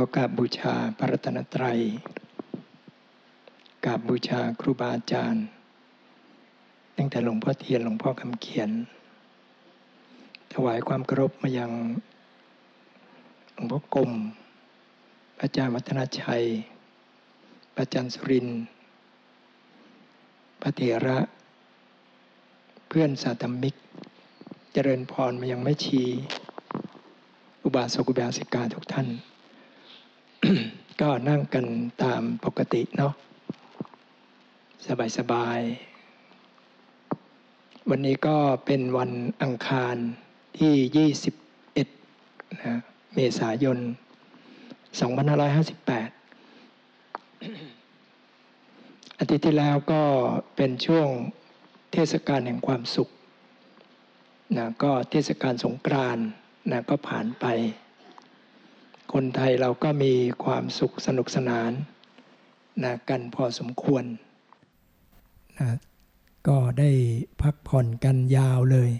อกราบบูชาพระรัตนตรัยกราบบูชาครูบาอาจารย์ ตั้งแต่หลวงพ่อเทียนหลวงพ่อคำเขียน ถวายความเคารพมายังหลวงพ่อกรมอาจารย์วัฒนชัยอาจารย์สุรินพระเถระ เพื่อนสาธมิก เจริญพรมายังแม่ชี อุบาสกอุบาสิกาทุกท่าน ก็นั่งกันตามปกติเนาะสบายสบายวันนี้ก็เป็นวันอังคารที่ 21นะเมษายน 2558 อาทิตย์ที่แล้วก็เป็นช่วงเทศกาลแห่งความสุขนะก็เทศกาลสงกรานต์นะก็ผ่านไป คนไทยเราก็มีความสุขสนุกสนานนะกันพอสมควรนะก็ได้พักผ่อนกันยาวเลย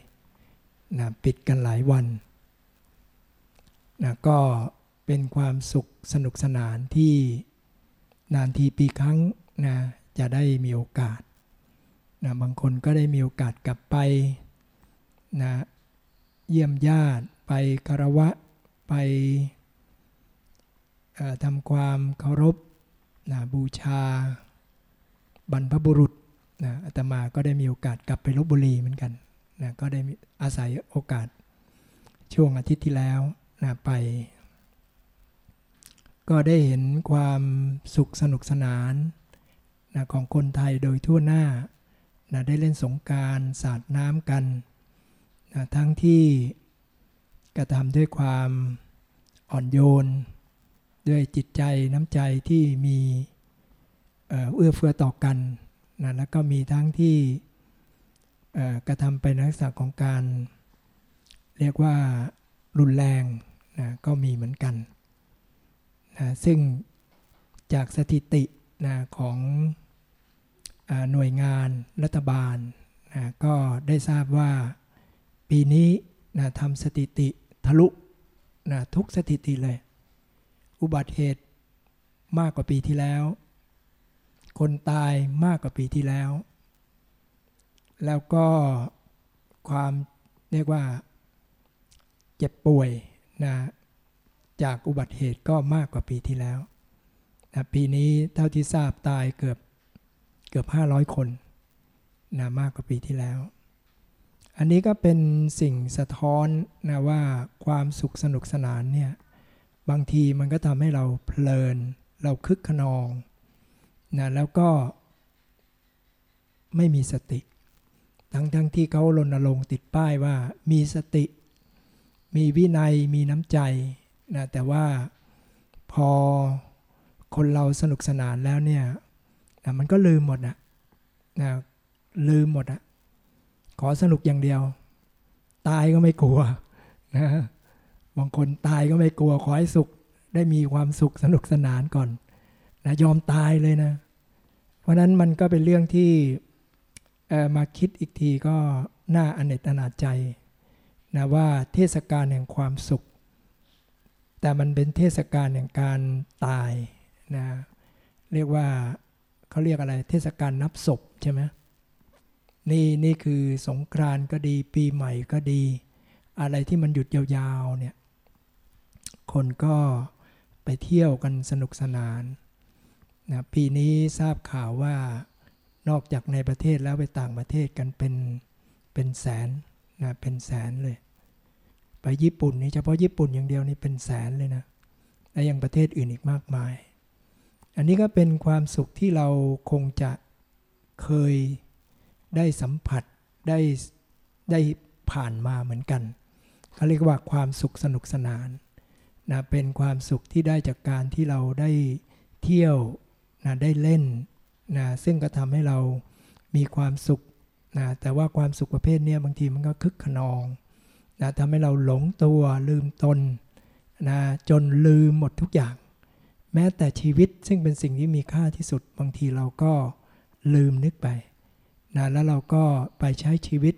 นะปิดกันหลายวันนะก็เป็นความสุขสนุกสนานที่นานทีปีครั้งนะจะได้มีโอกาสนะบางคนก็ได้มีโอกาสกลับไปนะเยี่ยมญาติไปคารวะไป ทำความเคารพนะบูชา บรรพบุรุษนะอาตมาก็ได้มีโอกาสกลับไปลบบุรีเหมือนกันนะก็ได้อาศัยโอกาสช่วงอาทิตย์ที่แล้วนะไป ก็ได้เห็นความสุขสนุกสนานนะของคนไทยโดยทั่วหน้านะได้เล่นสงการสาดน้ำกันนะทั้งที่กระทำด้วยความอ่อนโยน ด้วยจิตใจน้ำใจที่มีเอื้อเฟื้อต่อกันนะแล้วก็มีทั้งที่กระทำไปในลักษณะของการเรียกว่ารุนแรงนะก็มีเหมือนกันนะซึ่งจากสถิตินะของอหน่วยงานรัฐบาลนะก็ได้ทราบว่าปีนี้นะทำสถิติทะลุนะทุกสถิติเลย อุบัติเหตุมากกว่าปีที่แล้ว คนตายมากกว่าปีที่แล้ว แล้วก็ความเรียกว่าเจ็บป่วยนะจากอุบัติเหตุก็มากกว่าปีที่แล้วนะปีนี้เท่าที่ทราบตายเกือบเกือบ 500 คนนะมากกว่าปีที่แล้ว อันนี้ก็เป็นสิ่งสะท้อนนะว่าความสุขสนุกสนานเนี่ย บางทีมันก็ทำให้เราเพลิน เราคึกขนองนะแล้วก็ไม่มีสติ ทั้งทั้งที่เขารณรงค์ติดป้ายว่ามีสติ มีวินัยมีน้ำใจนะแต่ว่าพอคนเราสนุกสนานแล้วเนี่ยนะมันก็ลืมหมดนะนะลืมหมดอะขอสนุกอย่างเดียว ตายก็ไม่กลัวนะ บางคนตายก็ไม่กลัวขอให้สุขได้มีความสุขสนุกสนานก่อนนะยอมตายเลยนะ เพราะนั้นมันก็เป็นเรื่องที่มาคิดอีกทีก็น่าอเนจอนาจใจนะว่าเทศกาลแห่งความสุข แต่มันเป็นเทศกาลแห่งการตายนะเรียกว่าเขาเรียกอะไรเทศกาลนับศพใช่ไหมนี่นี่คือสงกรานก็ดีปีใหม่ก็ดี อะไรที่มันหยุดยาวๆเนี่ย คนก็ไปเที่ยวกันสนุกสนานนะปีนี้ทราบข่าวว่านอกจากในประเทศแล้วไปต่างประเทศกันเป็นเป็นแสนนะเป็นแสนเลย ไปญี่ปุ่นนี่เฉพาะญี่ปุ่นอย่างเดียวนี่เป็นแสนเลยนะและยังประเทศอื่นอีกมากมาย อันนี้ก็เป็นความสุขที่เราคงจะเคยได้สัมผัสได้ได้ผ่านมาเหมือนกันเขาเรียกว่าความสุขสนุกสนาน นะเป็นความสุขที่ได้จากการที่เราได้เที่ยวนะได้เล่นนะซึ่งก็ทำให้เรามีความสุขนะแต่ว่าความสุขประเภทนี้บางทีมันก็คึกขนองนะทำให้เราหลงตัวลืมตนนะจนลืมหมดทุกอย่าง แม้แต่ชีวิตซึ่งเป็นสิ่งที่มีค่าที่สุด บางทีเราก็ลืมนึกไปนะแล้วเราก็ไปใช้ชีวิต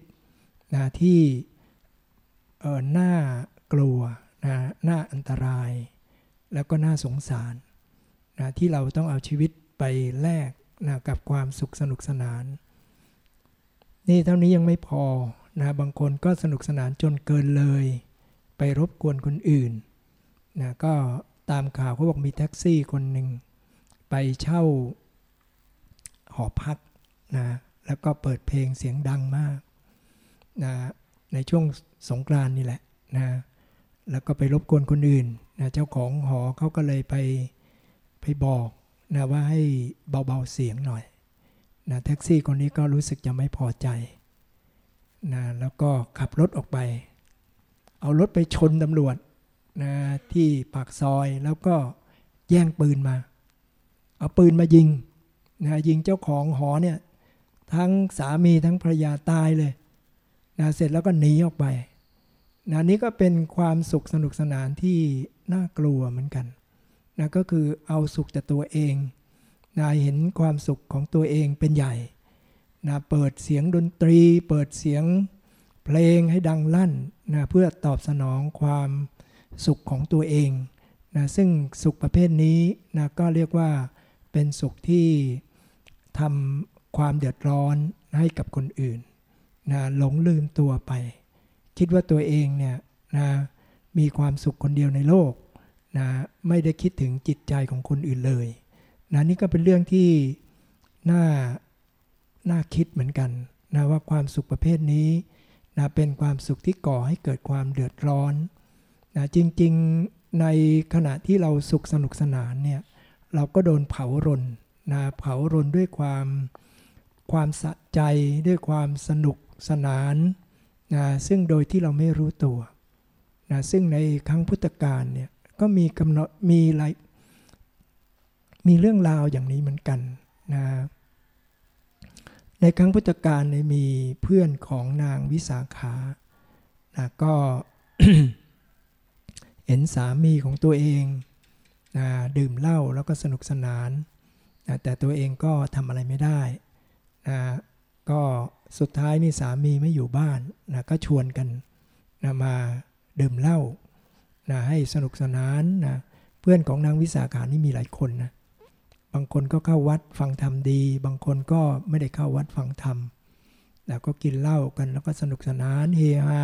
นะที่เออหน้ากลัว นะน้าอันตราย แล้วก็น่าสงสารนะที่เราต้องเอาชีวิตไปแลกนะกับความสุขสนุกสนาน นี่เท่านี้ยังไม่พอนะบางคนก็สนุกสนานจนเกินเลย ไปรบกวนคนอื่นนะก็ตามข่าวเขาบอกมีแท็กซี่คนหนึ่งไปเช่าหอพักนะแล้วก็เปิดเพลงเสียงดังมากนะในช่วงสงกรานนี่แหละนะ แล้วก็ไปรบกวนคนอื่นนะเจ้าของหอเขาก็เลยไปไปบอกนะว่าให้เบาๆเสียงหน่อยนะแท็กซี่คนนี้ก็รู้สึกจะไม่พอใจนะแล้วก็ขับรถออกไป เอารถไปชนตำรวจนะที่ปากซอยแล้วก็แย่งปืนมา เอาปืนมายิงนะยิงเจ้าของหอเนี่ยทั้งสามีทั้งภรรยาตายเลยนะเสร็จแล้วก็หนีออกไป นะนี้ก็เป็นความสุขสนุกสนานที่น่ากลัวเหมือนกันนะก็คือเอาสุขจากตัวเองนะเห็นความสุขของตัวเองเป็นใหญ่นะเปิดเสียงดนตรี เปิดเสียงเพลงให้ดังลั่นนะเพื่อตอบสนองความสุขของตัวเองนะซึ่งสุขประเภทนี้นะก็เรียกว่าเป็นสุขที่ทำความเดือดร้อนให้กับคนอื่นนะหลงลืมตัวไป คิดว่าตัวเองเนี่ยนะมีความสุขคนเดียวในโลกนะไม่ได้คิดถึงจิตใจของคนอื่นเลยนะนี่ก็เป็นเรื่องที่น่าน่าคิดเหมือนกันนะว่าความสุขประเภทนี้นะเป็นความสุขที่ก่อให้เกิดความเดือดร้อนนะจริงๆในขณะที่เราสุขสนุกสนานเนี่ยเราก็โดนเผารนนะเผารนด้วยความความสะใจด้วยความสนุกสนาน นะซึ่งโดยที่เราไม่รู้ตัวนะซึ่งในครั้งพุทธกาลเนี่ยก็มีกำหนดมีอะไรมีเรื่องราวอย่างนี้เหมือนกันนะในครั้งพุทธกาลเนี่ยมีเพื่อนของนางวิสาขานะก็เห็นสามีของตัวเองนะดื่มเหล้าแล้วก็สนุกสนานนะแต่ตัวเองก็ทำอะไรไม่ได้นะ ก็สุดท้ายนี่สามีไม่อยู่บ้านนะก็ชวนกันนะมาดื่มเหล้านะให้สนุกสนานนะเพื่อนของนางวิสาขานี่มีหลายคนนะบางคนก็เข้าวัดฟังธรรมดี บางคนก็ไม่ได้เข้าวัดฟังธรรมนะก็กินเหล้ากันแล้วก็สนุกสนานเฮฮา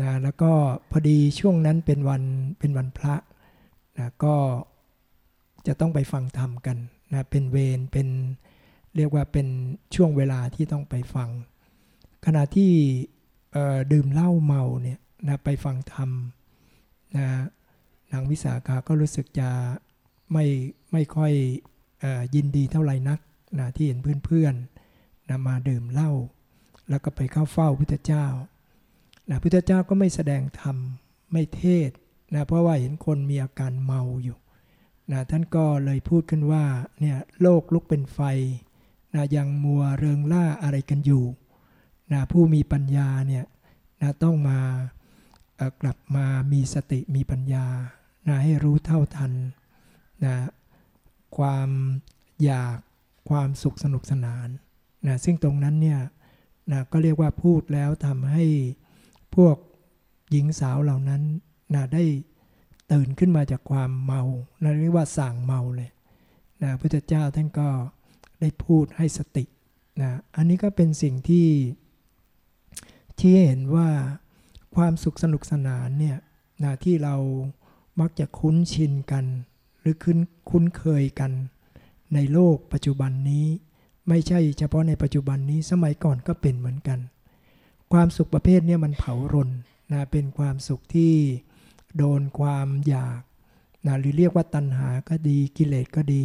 นะแล้วก็พอดีช่วงนั้นเป็นวันเป็นวันพระนะก็จะต้องไปฟังธรรมกันนะเป็นเวรเป็น เรียกว่าเป็นช่วงเวลาที่ต้องไปฟัง ขณะที่ดื่มเหล้าเมาเนี่ยนะไปฟังธรรมนะนางวิสาขาก็รู้สึกจะไม่ไม่ค่อยอยินดีเท่าไหร่นักนะที่เห็นเพื่อนๆนะมาดื่มเหล้าแล้วก็ไปเข้าเฝ้าพุทธเจ้านะพุทธเจ้าก็ไม่แสดงธรรมไม่เทศนะเพราะว่าเห็นคนมีอาการเมาอยู่นะท่านก็เลยพูดขึ้นว่าเนี่ยโลกลุกเป็นไฟ นะยังมัวเริงล่าอะไรกันอยู่นะผู้มีปัญญาเนี่ยนะต้องมากลับมามีสติมีปัญญานะให้รู้เท่าทันนะความอยากความสุขสนุกสนานนะซึ่งตรงนั้นเนี่ยนะก็เรียกว่าพูดแล้วทำให้พวกหญิงสาวเหล่านั้นนะได้ตื่นขึ้นมาจากความเมานะเรียกว่าสั่งเมาเลยนะพระเจ้าท่านก็ ได้พูดให้สตินะอันนี้ก็เป็นสิ่งที่ที่เห็นว่าความสุขสนุกสนานเนี่ยนะที่เรามักจะคุ้นชินกัน หรือคุ้นคุ้นเคยกัน ในโลกปัจจุบันนี้ ไม่ใช่เฉพาะในปัจจุบันนี้สมัยก่อนก็เป็นเหมือนกัน ความสุขประเภทนี้มันเผารนนะเป็นความสุขที่โดนความอยากนะหรือเรียกว่าตัณหาก็ดีกิเลสก็ดี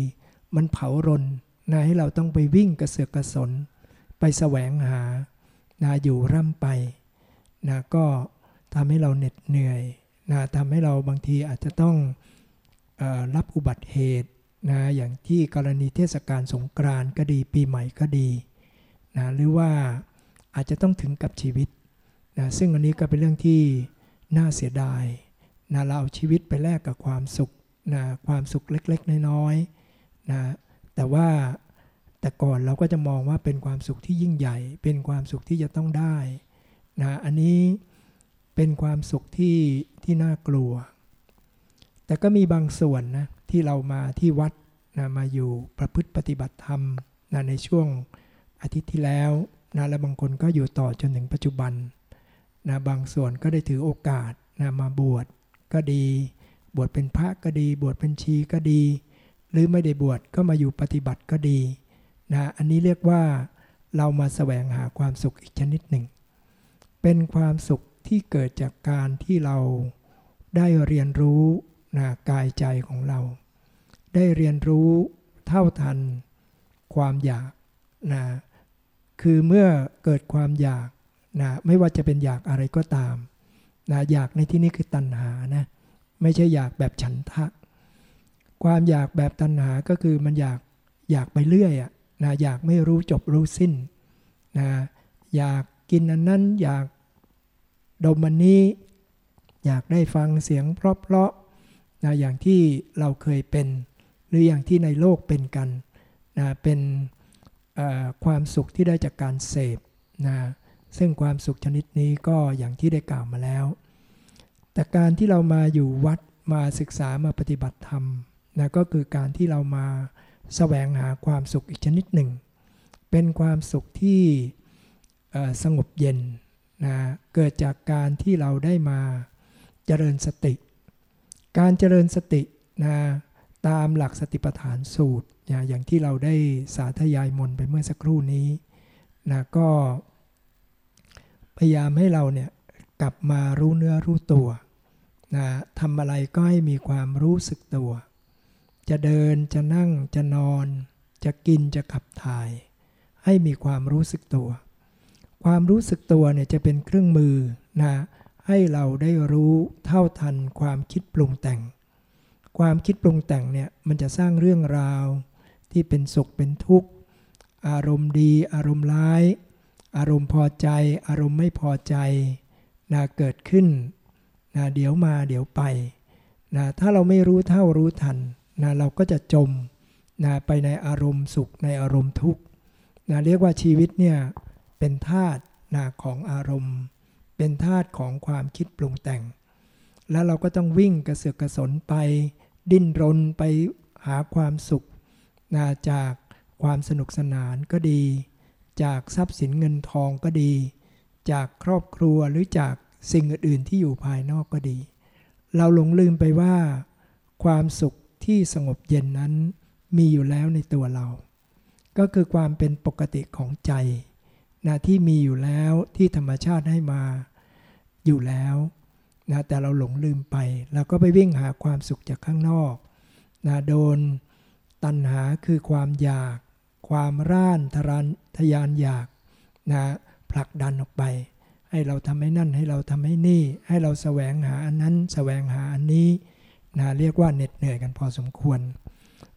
มันเผารน นะให้เราต้องไปวิ่งกระเสือกกระสน ไปแสวงหานะอยู่ร่ำไปนะก็ทำให้เราเหน็ดเหนื่อยนะทำให้เราบางทีอาจจะต้องอรับอุบัติเหตุนะอย่างที่กรณีเทศกาลสงกรานต์ก็ดีปีใหม่ก็ดีนะหรือว่าอาจจะต้องถึงกับชีวิตนะซึ่งอันนี้ก็เป็นเรื่องที่น่าเสียดายนะเราเอาชีวิตไปแลกกับความสุขนะความสุขเล็กๆ น้อยๆนะ แต่ว่าแต่ก่อนเราก็จะมองว่าเป็นความสุขที่ยิ่งใหญ่ เป็นความสุขที่จะต้องได้นะอันนี้เป็นความสุขที่ที่น่ากลัว แต่ก็มีบางส่วนนะที่เรามาที่วัดนะมาอยู่ประพฤติปฏิบัติธรรมนะในช่วงอาทิตย์ที่แล้วนะและบางคนก็อยู่ต่อจนถึงปัจจุบันนะบางส่วนก็ได้ถือโอกาสนะมาบวชก็ดี บวชเป็นพระก็ดี บวชเป็นชีก็ดี หรือไม่ได้บวชก็มาอยู่ปฏิบัติก็ดีนะอันนี้เรียกว่าเรามาแสวงหาความสุขอีกชนิดหนึ่ง เป็นความสุขที่เกิดจากการที่เราได้เรียนรู้นะกายใจของเรา ได้เรียนรู้เท่าทันความอยากนะคือเมื่อเกิดความอยากนะไม่ว่าจะเป็นอยากอะไรก็ตามนะอยากในที่นี้คือตัณหานะไม่ใช่อยากแบบฉันทะ ความอยากแบบตัณหาก็คือมันอยากอยากไปเรื่อยอะนะอยากไม่รู้จบรู้สิ้นนะอยากกินอันนั้นอยากดมมันนี้ อยากได้ฟังเสียงเพราะๆนะอย่างที่เราเคยเป็น หรืออย่างที่ในโลกเป็นกันนะเป็นความสุขที่ได้จากการเสพนะซึ่งความสุขชนิดนี้ก็อย่างที่ได้กล่าวมาแล้ว แต่การที่เรามาอยู่วัดมาศึกษามาปฏิบัติธรรม นะก็คือการที่เรามาแสวงหาความสุขอีกชนิดหนึ่ง เป็นความสุขที่สงบเย็นนะเกิดจากการที่เราได้มาเจริญสติ การเจริญสตินะตามหลักสติปัฏฐานสูตรนะอย่างที่เราได้สาธยายมนไปเมื่อสักครู่นี้นะก็พยายามให้เราเนี่ยกลับมารู้เนื้อรู้ตัวนะทำอะไรก็ให้มีความรู้สึกตัว จะเดินจะนั่งจะนอน จะกินจะขับถ่าย ให้มีความรู้สึกตัว ความรู้สึกตัวเนี่ยจะเป็นเครื่องมือนะให้เราได้รู้เท่าทันความคิดปรุงแต่ง ความคิดปรุงแต่งเนี่ยมันจะสร้างเรื่องราว ที่เป็นสุขเป็นทุกข์ อารมณ์ดี อารมณ์ร้าย อารมณ์พอใจ อารมณ์ไม่พอใจนะเกิดขึ้นนะเดี๋ยวมาเดี๋ยวไปนะถ้าเราไม่รู้เท่ารู้ทัน นะเราก็จะจมนะไปในอารมณ์สุขในอารมณ์ทุกข์นะเรียกว่าชีวิตเนี่ยเป็นธาตุนะของอารมณ์ เป็นธาตุของความคิดปรุงแต่ง แล้วเราก็ต้องวิ่งกระเสือกกระสนไปดิ้นรนไปหาความสุขนะจากความสนุกสนานก็ดี จากทรัพย์สินเงินทองก็ดี จากครอบครัวหรือจากสิ่งอื่นๆที่อยู่ภายนอกก็ดี เราหลงลืมไปว่า ความสุข ที่สงบเย็นนั้นมีอยู่แล้วในตัวเรา ก็คือความเป็นปกติของใจนะที่มีอยู่แล้วที่ธรรมชาติให้มาอยู่แล้วนะแต่เราหลงลืมไปเราก็ไปวิ่งหาความสุขจากข้างนอกนะโดนตัณหาคือความอยาก ความร่านทรานทยานอยากนะผลักดันออกไป ให้เราทำให้นั่นให้เราทำให้นี่ ให้เราแสวงหาอันนั้นแสวงหาอันนี้ นะเรียกว่าเหน็ดเหนื่อยกันพอสมควร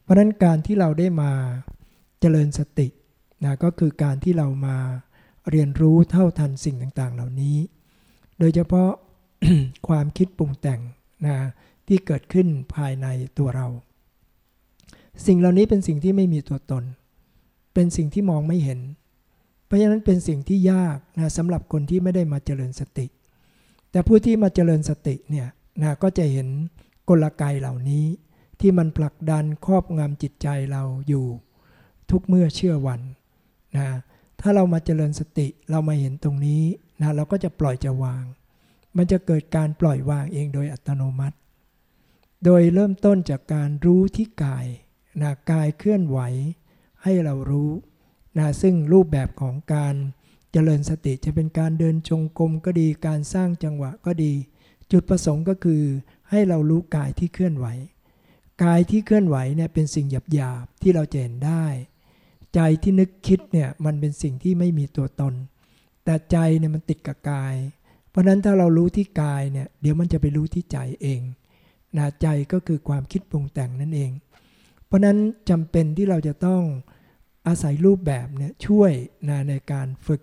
เพราะนั้นการที่เราได้มาเจริญสตินะก็คือการที่เรามาเรียนรู้เท่าทันสิ่งต่างๆ เหล่านี้ โดยเฉพาะความคิดปรุงแต่งนะที่เกิดขึ้นภายในตัวเรา สิ่งเหล่านี้เป็นสิ่งที่ไม่มีตัวตน เป็นสิ่งที่มองไม่เห็น เพราะฉะนั้นเป็นสิ่งที่ยากนะสำหรับคนที่ไม่ได้มาเจริญสติ แต่ผู้ที่มาเจริญสติเนี่ยนะก็จะเห็น กลไกเหล่านี้ ที่มันผลักดันครอบงำจิตใจเราอยู่ทุกเมื่อเชื่อวันนะถ้าเรามาเจริญสติเรามาเห็นตรงนี้นะเราก็จะปล่อยจะวาง มันจะเกิดการปล่อยวางเองโดยอัตโนมัติ โดยเริ่มต้นจากการรู้ที่กายนะกายเคลื่อนไหวให้เรารู้นะซึ่งรูปแบบของการเจริญสติจะเป็นการเดินจงกรมก็ดี การสร้างจังหวะก็ดี จุดประสงค์ก็คือ ให้เรารู้กายที่เคลื่อนไหว กายที่เคลื่อนไหวเนี่ยเป็นสิ่งหยาบๆที่เราเห็นได้ ใจที่นึกคิดเนี่ยมันเป็นสิ่งที่ไม่มีตัวตน แต่ใจเนี่ยมันติดกับกาย เพราะนั้นถ้าเรารู้ที่กายเนี่ยเดี๋ยวมันจะไปรู้ที่ใจเองนะใจก็คือความคิดปรุงแต่งนั่นเอง เพราะนั้นจำเป็นที่เราจะต้องอาศัยรูปแบบเนี่ยช่วยนะในการฝึก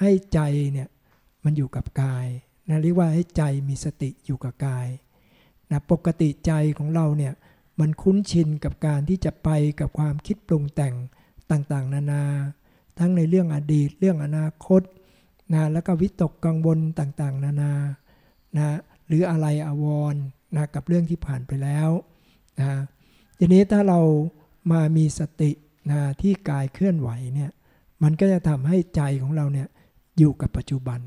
ให้ใจเนี่ยมันอยู่กับกายนะเรียกว่าให้ใจมีสติอยู่กับกาย นะปกติใจของเราเนี่ยมันคุ้นชินกับการที่จะไปกับความคิดปรุงแต่งต่างๆ นานา ทั้งในเรื่องอดีตเรื่องอนาคตนะแล้วก็วิตกกังวลต่างๆ นานานะหรืออะไรอาวรนะกับเรื่องที่ผ่านไปแล้วนะทีนี้ถ้าเรามามีสตินะที่กายเคลื่อนไหวเนี่ยมันก็จะทำให้ใจของเราเนี่ยอยู่กับปัจจุบัน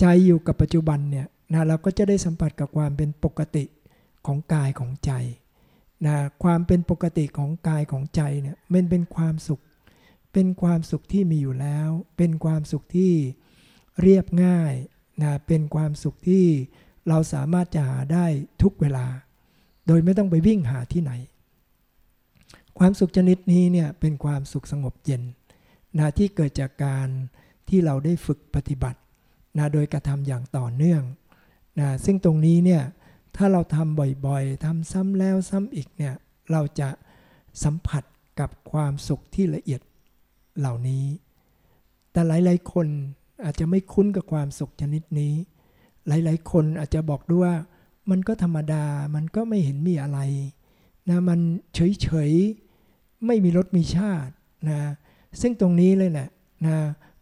ใจอยู่กับปัจจุบันเนี่ย นะเราก็จะได้สัมผัสกับความเป็นปกติของกายของใจนะความเป็นปกติของกายของใจเนี่ยมันเป็นความสุข เป็นความสุขที่มีอยู่แล้ว เป็นความสุขที่เรียบง่ายนะเป็นความสุขที่เราสามารถจะหาได้ทุกเวลา โดยไม่ต้องไปวิ่งหาที่ไหน ความสุขชนิดนี้เนี่ยเป็นความสุขสงบเย็นนะที่เกิดจากการที่เราได้ฝึกปฏิบัตินะโดยกระทำอย่างต่อเนื่อง นะซึ่งตรงนี้เนี่ยถ้าเราทำบ่อยๆทำซ้ำแล้วซ้ำอีกเนี่ยเราจะสัมผัสกับความสุขที่ละเอียดเหล่านี้ แต่หลายๆคนอาจจะไม่คุ้นกับความสุขชนิดนี้ หลายๆ คนอาจจะบอกด้วยว่ามันก็ธรรมดา มันก็ไม่เห็นมีอะไรนะมันเฉยๆ ไม่มีรสมีชาตินะซึ่งตรงนี้เลยแหละนะ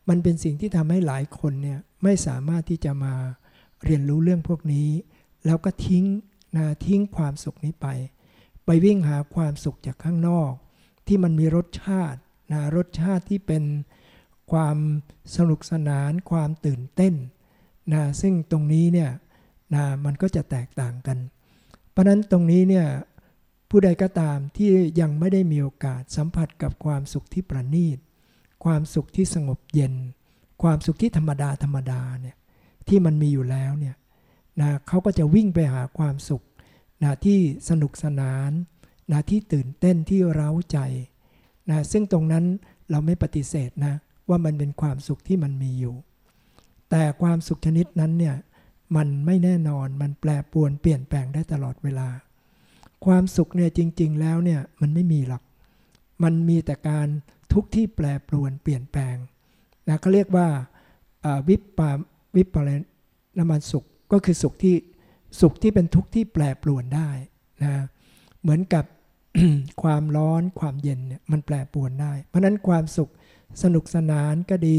มันเป็นสิ่งที่ทำให้หลายคนเนี่ยไม่สามารถที่จะมา เรียนรู้เรื่องพวกนี้ แล้วก็ทิ้งนะทิ้งความสุขนี้ไป ไปวิ่งหาความสุขจากข้างนอก ที่มันมีรสชาตินะรสชาติที่เป็นความสนุกสนาน ความตื่นเต้นนะซึ่งตรงนี้เนี่ยนะมันก็จะแตกต่างกัน เพราะนั้นตรงนี้เนี่ยผู้ใดก็ตามที่ยังไม่ได้มีโอกาสสัมผัสกับความสุขที่ประณีต ความสุขที่สงบเย็น ความสุขที่ธรรมดาธรรมดาเนี่ย ที่มันมีอยู่แล้วเนี่ยนะเขาก็จะวิ่งไปหาความสุขนะที่สนุกสนานนะที่ตื่นเต้นที่เร้าใจนะซึ่งตรงนั้นเราไม่ปฏิเสธนะว่ามันเป็นความสุขที่มันมีอยู่ แต่ความสุขชนิดนั้นเนี่ยมันไม่แน่นอนมันแปรปรวนเปลี่ยนแปลงได้ตลอดเวลา ความสุขเนี่ยจริง ๆ แล้วเนี่ยมันไม่มีหรอกมันมีแต่การทุกที่แปรปรวนเปลี่ยนแปลงนะเขาเรียกว่าวิปปา วิปรน้ำมันสุขก็คือสุขที่สุขที่เป็นทุกข์ที่แปรปรวนได้นะเหมือนกับความร้อนความเย็นเนี่ยมันแปรปรวนได้ เพราะนั้นความสุขสนุกสนานก็ดี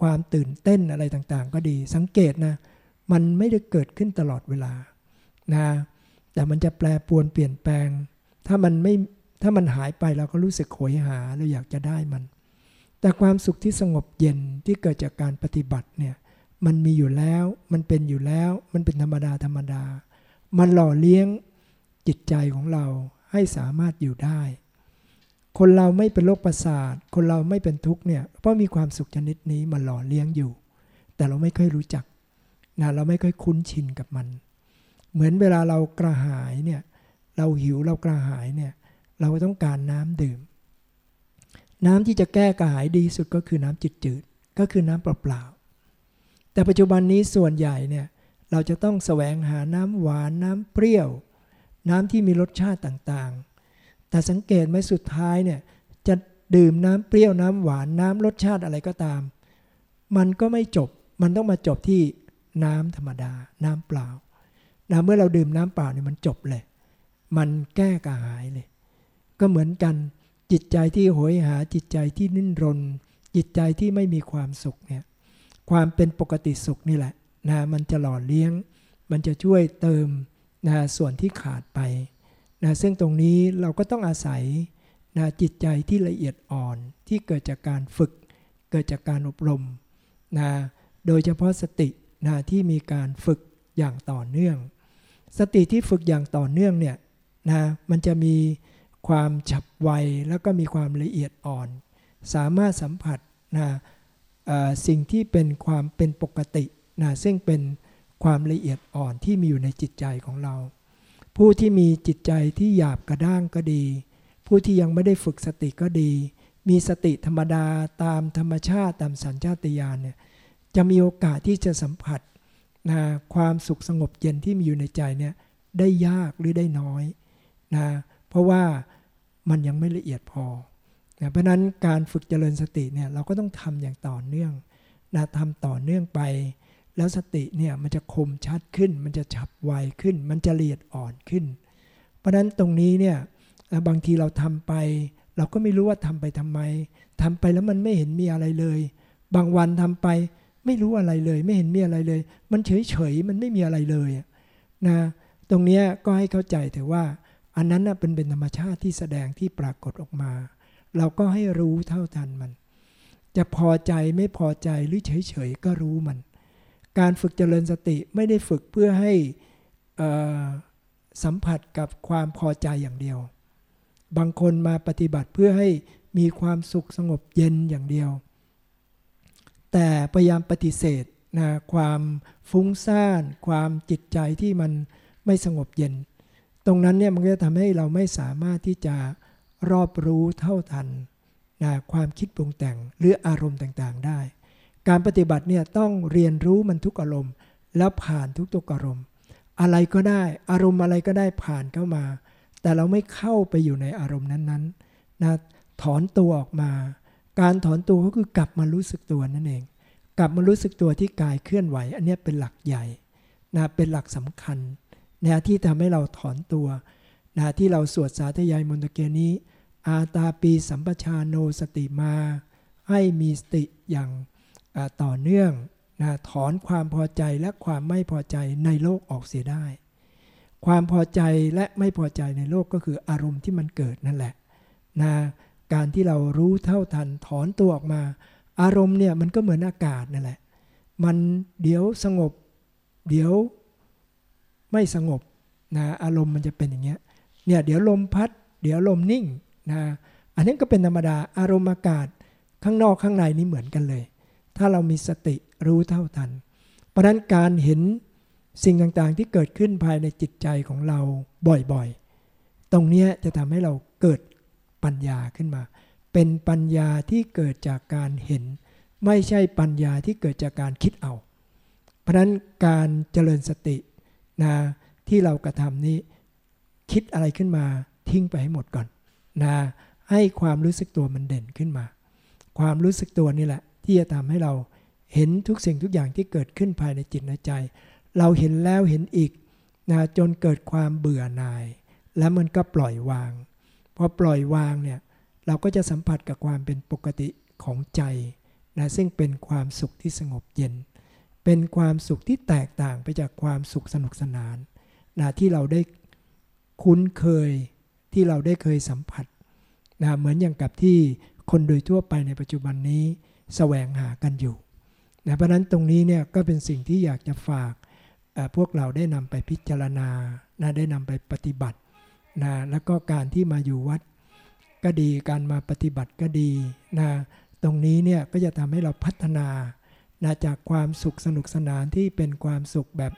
ความตื่นเต้นอะไรต่างๆ ก็ดีสังเกตนะมันไม่ได้เกิดขึ้นตลอดเวลานะแต่มันจะแปรปรวนเปลี่ยนแปลง ถ้ามันไม่ถ้ามันหายไปเราก็รู้สึกโหยหาเราอยากจะได้มัน แต่ความสุขที่สงบเย็นที่เกิดจากการปฏิบัติเนี่ย มันมีอยู่แล้ว มันเป็นอยู่แล้ว มันเป็นธรรมดาธรรมดา มันหล่อเลี้ยงจิตใจของเราให้สามารถอยู่ได้ คนเราไม่เป็นโรคประสาท คนเราไม่เป็นทุกข์เนี่ย เพราะมีความสุขชนิดนี้มันหล่อเลี้ยงอยู่ แต่เราไม่ค่อยรู้จักนะเราไม่ค่อยคุ้นชินกับมัน เหมือนเวลาเรากระหายเนี่ย เราหิวเรากระหายเนี่ย เราต้องการน้ำดื่ม น้ำที่จะแก้กระหายดีสุดก็คือน้ำจืดๆ ก็คือน้ำเปล่า แต่ปัจจุบันนี้ส่วนใหญ่เนี่ยเราจะต้องแสวงหาน้ำหวานน้ำเปรี้ยว น้ำที่มีรสชาติต่างๆ แต่สังเกตไหมสุดท้ายเนี่ยจะดื่มน้ำเปรี้ยวน้ำหวานน้ำรสชาติอะไรก็ตาม มันก็ไม่จบมันต้องมาจบที่น้ำธรรมดา น้ำเปล่านะเมื่อเราดื่มน้ำเปล่าเนี่ยมันจบเลย มันแก้กระหายเลย ก็เหมือนกันจิตใจที่โหยหาจิตใจที่นิ่นรน จิตใจที่ไม่มีความสุขเนี่ย ความเป็นปกติสุขนี่แหละนะมันจะหล่อเลี้ยง มันจะช่วยเติมนะส่วนที่ขาดไปนะซึ่งตรงนี้เราก็ต้องอาศัยนะจิตใจที่ละเอียดอ่อนที่เกิดจากการฝึก เกิดจากการอบรมนะโดยเฉพาะสตินะที่มีการฝึกอย่างต่อเนื่อง สติที่ฝึกอย่างต่อเนื่องเนี่ยนะมันจะมีความฉับไวแล้วก็มีความละเอียดอ่อน สามารถสัมผัสนะ สิ่งที่เป็นความเป็นปกตินะซึ่งเป็นความละเอียดอ่อนที่มีอยู่ในจิตใจของเรา ผู้ที่มีจิตใจที่หยาบกระด้างก็ดี ผู้ที่ยังไม่ได้ฝึกสติก็ดี มีสติธรรมดาตามธรรมชาติตามสัญชาตญาณเนี่ยจะมีโอกาสที่จะสัมผัสนะความสุขสงบเย็นที่มีอยู่ในใจเนี่ยได้ยากหรือได้น้อยนะเพราะว่ามันยังไม่ละเอียดพอ นะเพราะนั้นการฝึกเจริญสติเนี่ยเราก็ต้องทำอย่างต่อเนื่องนะทำต่อเนื่องไป แล้วสติเนี่ยมันจะคมชัดขึ้น มันจะฉับไวขึ้น มันจะละเอียดอ่อนขึ้น เพราะนั้นตรงนี้เนี่ยบางทีเราทำไป เราก็ไม่รู้ว่าทำไปทำไมทำไปแล้วมันไม่เห็นมีอะไรเลย บางวันทำไปไม่รู้อะไรเลย ไม่เห็นมีอะไรเลย มันเฉยเฉยมันไม่มีอะไรเลยนะตรงนี้ก็ให้เข้าใจแต่ว่า อันนั้นเป็นเป็นธรรมชาติที่แสดงที่ปรากฏออกมา เราก็ให้รู้เท่าทันมัน จะพอใจไม่พอใจหรือเฉยๆก็รู้มัน การฝึกเจริญสติไม่ได้ฝึกเพื่อให้สัมผัสกับความพอใจอย่างเดียว บางคนมาปฏิบัติเพื่อให้มีความสุขสงบเย็นอย่างเดียว แต่พยายามปฏิเสธนะความฟุ้งซ่าน ความจิตใจที่มันไม่สงบเย็น ตรงนั้นเนี่ยมันก็จะทำให้เราไม่สามารถที่จะ รอบรู้เท่าทันนะความคิดปรุงแต่งหรืออารมณ์ต่างๆได้ การปฏิบัติเนี่ยต้องเรียนรู้มันทุกอารมณ์ แล้วผ่านทุกๆอารมณ์ อะไรก็ได้ อารมณ์อะไรก็ได้ผ่านเข้ามา แต่เราไม่เข้าไปอยู่ในอารมณ์นั้นๆนะถอนตัวออกมา การถอนตัวก็คือกลับมารู้สึกตัวนั่นเอง กลับมารู้สึกตัวที่กายเคลื่อนไหว อันนี้เป็นหลักใหญ่นะเป็นหลักสำคัญนะที่ทำให้เราถอนตัว นะที่เราสวดสาธยายมนตเกนี้ อาตาปีสัมปชาโนสติมา ให้มีสติอย่างต่อเนื่องนะถอนความพอใจและความไม่พอใจในโลกออกเสียได้ ความพอใจและไม่พอใจในโลกก็คืออารมณ์ที่มันเกิดนั่นแหละนะการที่เรารู้เท่าทันถอนตัวออกมา อารมณ์เนี่ยมันก็เหมือนอากาศนั่นแหละ มันเดี๋ยวสงบ เดี๋ยวไม่สงบนะอารมณ์มันจะเป็นอย่างเงี้ย เนี่ยเดี๋ยวลมพัด เดี๋ยวลมนิ่งนะอันนี้ก็เป็นธรรมดาอารมณ์อากาศข้างนอกข้างในนี่เหมือนกันเลย ถ้าเรามีสติรู้เท่าทัน เพราะนั้นการเห็นสิ่งต่างๆที่เกิดขึ้นภายในจิตใจของเราบ่อยๆ ตรงนี้จะทำให้เราเกิดปัญญาขึ้นมา เป็นปัญญาที่เกิดจากการเห็น ไม่ใช่ปัญญาที่เกิดจากการคิดเอา เพราะนั้นการเจริญสตินะที่เรากระทำนี้ คิดอะไรขึ้นมาทิ้งไปให้หมดก่อนนะให้ความรู้สึกตัวมันเด่นขึ้นมา ความรู้สึกตัวนี่แหละ ที่จะทำให้เราเห็นทุกสิ่งทุกอย่างที่เกิดขึ้นภายในจิตในใจ เราเห็นแล้วเห็นอีกนะจนเกิดความเบื่อหน่าย แล้วมันก็ปล่อยวางพอปล่อยวางเนี่ยเราก็จะสัมผัสกับความเป็นปกติของใจนะซึ่งเป็นความสุขที่สงบเย็น เป็นความสุขที่แตกต่างไปจากความสุขสนุกสนานนะที่เราได้ คุ้นเคยที่เราได้เคยสัมผัสนะเหมือนอย่างกับที่คนโดยทั่วไปในปัจจุบันนี้สแสวงหากันอยู่นะเพราะนั้นตรงนี้เนี่ยก็เป็นสิ่งที่อยากจะฝากพวกเราได้นำไปพิจารณานะได้นำไปปฏิบัตินะแล้วก็การที่มาอยู่วัดก็ดีการมาปฏิบัติก็ดีนะตรงนี้เนี่ยก็จะทำให้เราพัฒนานะจากความสุขสนุกสนานที่เป็นความสุขแบบ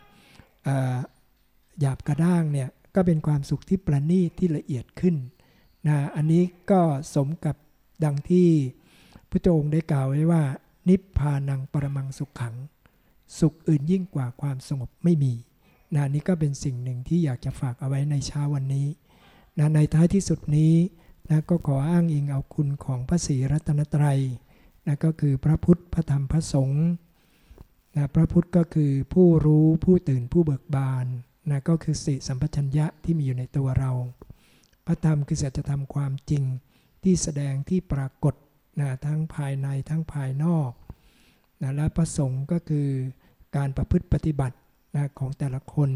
หยาบกระด้างเนี่ย ก็เป็นความสุขที่ประณีตที่ละเอียดขึ้นนะอันนี้ก็สมกับดังที่พระองค์ได้กล่าวไว้ว่า นิพพานังปรมังสุขขัง สุขอื่นยิ่งกว่าความสงบไม่มีนะนี่ก็เป็นสิ่งหนึ่งที่อยากจะฝากเอาไว้ในเช้าวันนี้นะในท้ายที่สุดนี้นะก็ขออ้างอิงเอาคุณของพระศรีรัตนตรัยนะก็คือพระพุทธพระธรรมพระสงฆ์นะพระพุทธก็คือผู้รู้ผู้ตื่นผู้เบิกบาน นะก็คือสิสัมปชัญญะที่มีอยู่ในตัวเรา พระธรรมคือสัจธรรมความจริงที่แสดงที่ปรากฏนะทั้งภายในทั้งภายนอกนะและประสงค์ก็คือการประพฤติปฏิบัตินะของแต่ละคน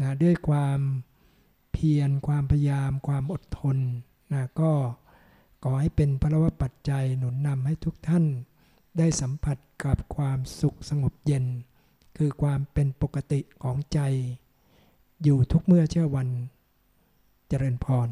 นะด้วยความเพียรความพยายาม ความอดทนนะก็ขอให้เป็นพระวปัจจัยหนุนนำให้ทุกท่านได้สัมผัสกับความสุขสงบเย็น คือความเป็นปกติของใจ อยู่ทุกเมื่อเชื่อวันเจริญพร